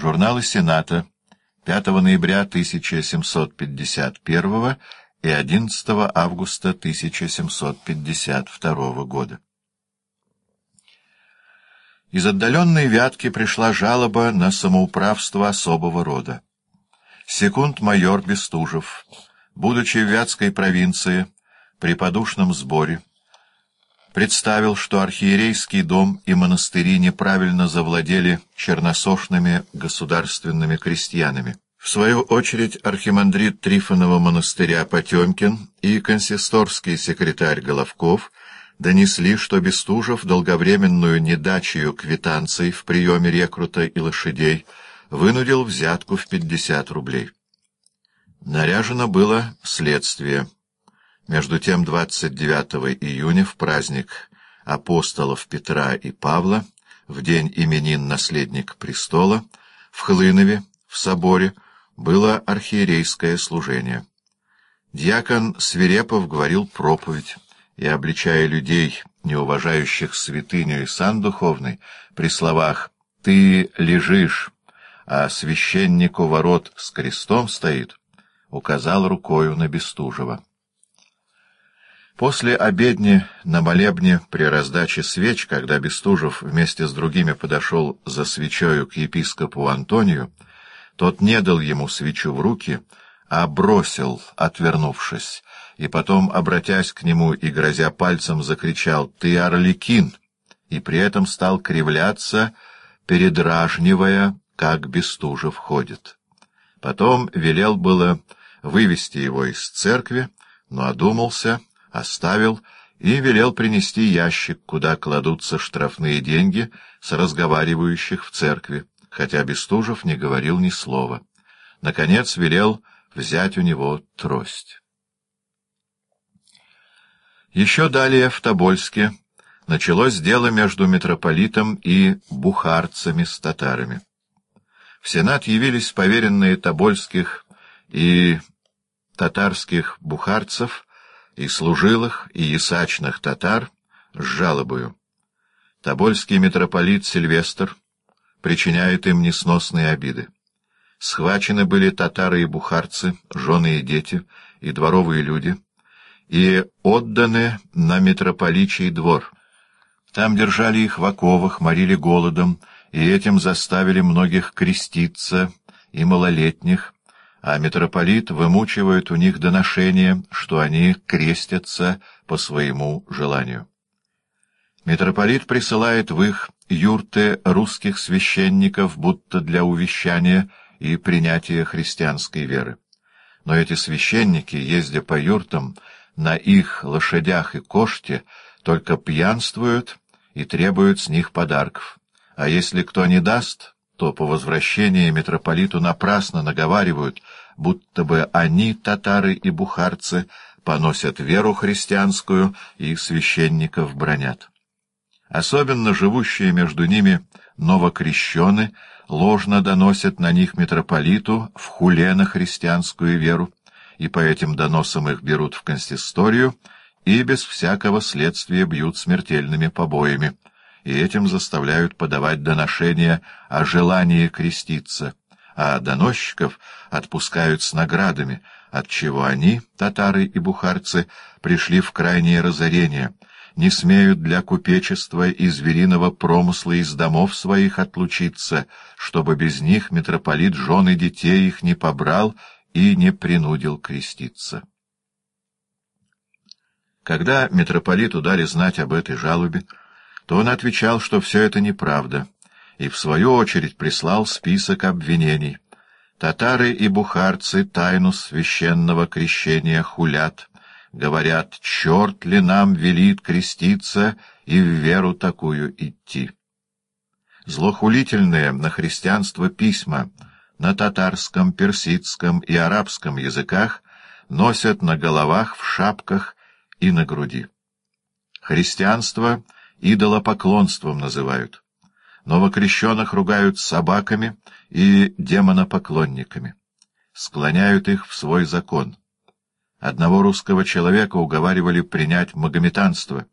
Журналы Сената 5 ноября 1751 и 11 августа 1752 года. Из отдаленной Вятки пришла жалоба на самоуправство особого рода. Секунд-майор Бестужев, будучи в Вятской провинции, при подушном сборе, представил, что архиерейский дом и монастыри неправильно завладели черносошными государственными крестьянами. В свою очередь архимандрит Трифонова монастыря Потемкин и консисторский секретарь Головков донесли, что Бестужев долговременную недачею квитанций в приеме рекрута и лошадей вынудил взятку в 50 рублей. Наряжено было следствие. Между тем 29 июня в праздник апостолов Петра и Павла, в день именин наследник престола, в Хлынове, в соборе, было архиерейское служение. Дьякон Свирепов говорил проповедь, и, обличая людей, не уважающих святыню и сан духовный, при словах «ты лежишь, а священник у ворот с крестом стоит», указал рукою на Бестужева. После обедни на молебне при раздаче свеч, когда Бестужев вместе с другими подошел за свечою к епископу Антонию, тот не дал ему свечу в руки, а бросил, отвернувшись, и потом, обратясь к нему и грозя пальцем, закричал «Ты орликин!» и при этом стал кривляться, передражнивая, как Бестужев ходит. Потом велел было вывести его из церкви, но одумался — оставил и велел принести ящик, куда кладутся штрафные деньги с разговаривающих в церкви, хотя Бестужев не говорил ни слова. Наконец велел взять у него трость. Еще далее, в Тобольске, началось дело между митрополитом и бухарцами с татарами. В Сенат явились поверенные тобольских и татарских бухарцев и служилых, и ясачных татар с жалобою. Тобольский митрополит Сильвестр причиняет им несносные обиды. Схвачены были татары и бухарцы, жены и дети, и дворовые люди, и отданы на митрополичий двор. Там держали их в оковах, морили голодом, и этим заставили многих креститься, и малолетних, а митрополит вымучивает у них доношение, что они крестятся по своему желанию. Митрополит присылает в их юрты русских священников, будто для увещания и принятия христианской веры. Но эти священники, ездя по юртам, на их лошадях и коште, только пьянствуют и требуют с них подарков. А если кто не даст, то по возвращении митрополиту напрасно наговаривают, будто бы они, татары и бухарцы, поносят веру христианскую и священников бронят. Особенно живущие между ними новокрещены ложно доносят на них митрополиту в хуле на христианскую веру, и по этим доносам их берут в консисторию и без всякого следствия бьют смертельными побоями и этим заставляют подавать доношения о желании креститься, а доносчиков отпускают с наградами, отчего они, татары и бухарцы, пришли в крайнее разорение, не смеют для купечества и звериного промысла из домов своих отлучиться, чтобы без них митрополит жены детей их не побрал и не принудил креститься. Когда митрополиту дали знать об этой жалобе, то он отвечал, что все это неправда, и в свою очередь прислал список обвинений. Татары и бухарцы тайну священного крещения хулят, говорят, черт ли нам велит креститься и в веру такую идти. Злохулительные на христианство письма на татарском, персидском и арабском языках носят на головах, в шапках и на груди. Христианство — идолопоклонством называют. Новокрещенных ругают собаками и демонопоклонниками. Склоняют их в свой закон. Одного русского человека уговаривали принять магометанство,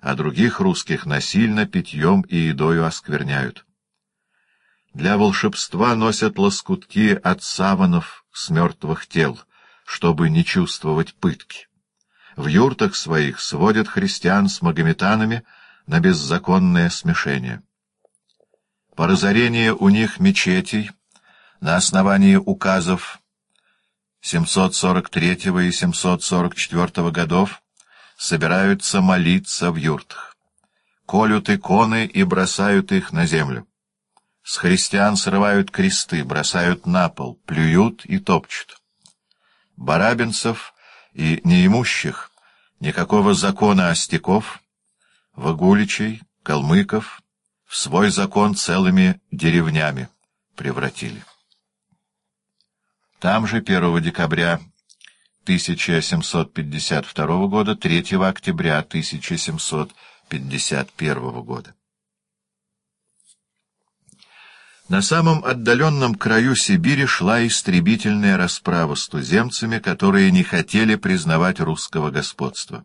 а других русских насильно питьем и едою оскверняют. Для волшебства носят лоскутки от саванов с мертвых тел, чтобы не чувствовать пытки. В юртах своих сводят христиан с магометанами на беззаконное смешение. По разорению у них мечетей на основании указов 743 и 744 годов собираются молиться в юртах. Колют иконы и бросают их на землю. С христиан срывают кресты, бросают на пол, плюют и топчут. Барабинцев и неимущих никакого закона остяков, вагуличей, калмыков в свой закон целыми деревнями превратили. Там же 1 декабря 1752 года, 3 октября 1751 года. На самом отдаленном краю Сибири шла истребительная расправа с туземцами, которые не хотели признавать русского господства.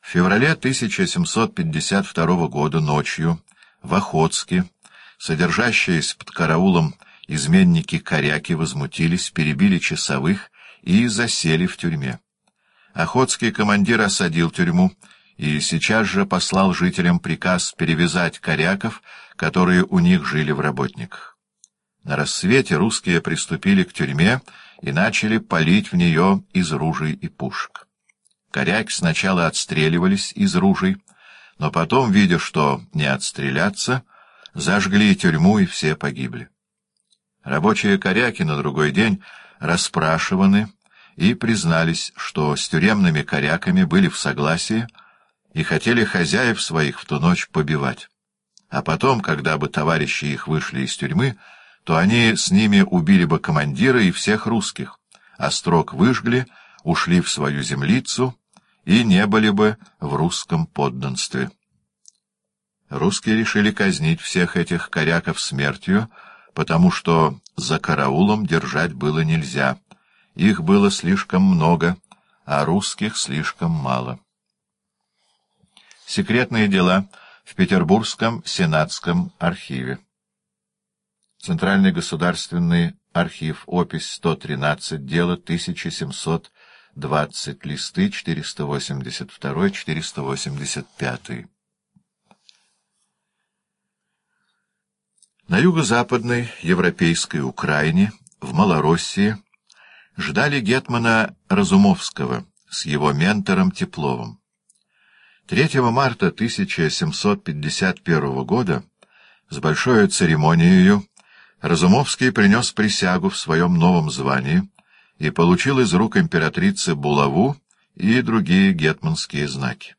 В феврале 1752 года ночью в Охотске, содержащиеся под караулом изменники-коряки, возмутились, перебили часовых и засели в тюрьме. Охотский командир осадил тюрьму и сейчас же послал жителям приказ перевязать коряков, которые у них жили в работниках. На рассвете русские приступили к тюрьме и начали палить в нее из ружей и пушек. Коряки сначала отстреливались из ружей, но потом, видя, что не отстреляться, зажгли тюрьму, и все погибли. Рабочие коряки на другой день расспрашиваны и признались, что с тюремными коряками были в согласии и хотели хозяев своих в ту ночь побивать. А потом, когда бы товарищи их вышли из тюрьмы, то они с ними убили бы командира и всех русских, а строк выжгли, ушли в свою землицу и не были бы в русском подданстве. Русские решили казнить всех этих коряков смертью, потому что за караулом держать было нельзя. Их было слишком много, а русских слишком мало. Секретные дела — в Петербургском Сенатском архиве. Центральный государственный архив, опись 113, дело 1720, листы 482-485. На юго-западной европейской Украине, в Малороссии, ждали гетмана Разумовского с его ментором Тепловым. 3 марта 1751 года с большой церемонией Разумовский принес присягу в своем новом звании и получил из рук императрицы булаву и другие гетманские знаки.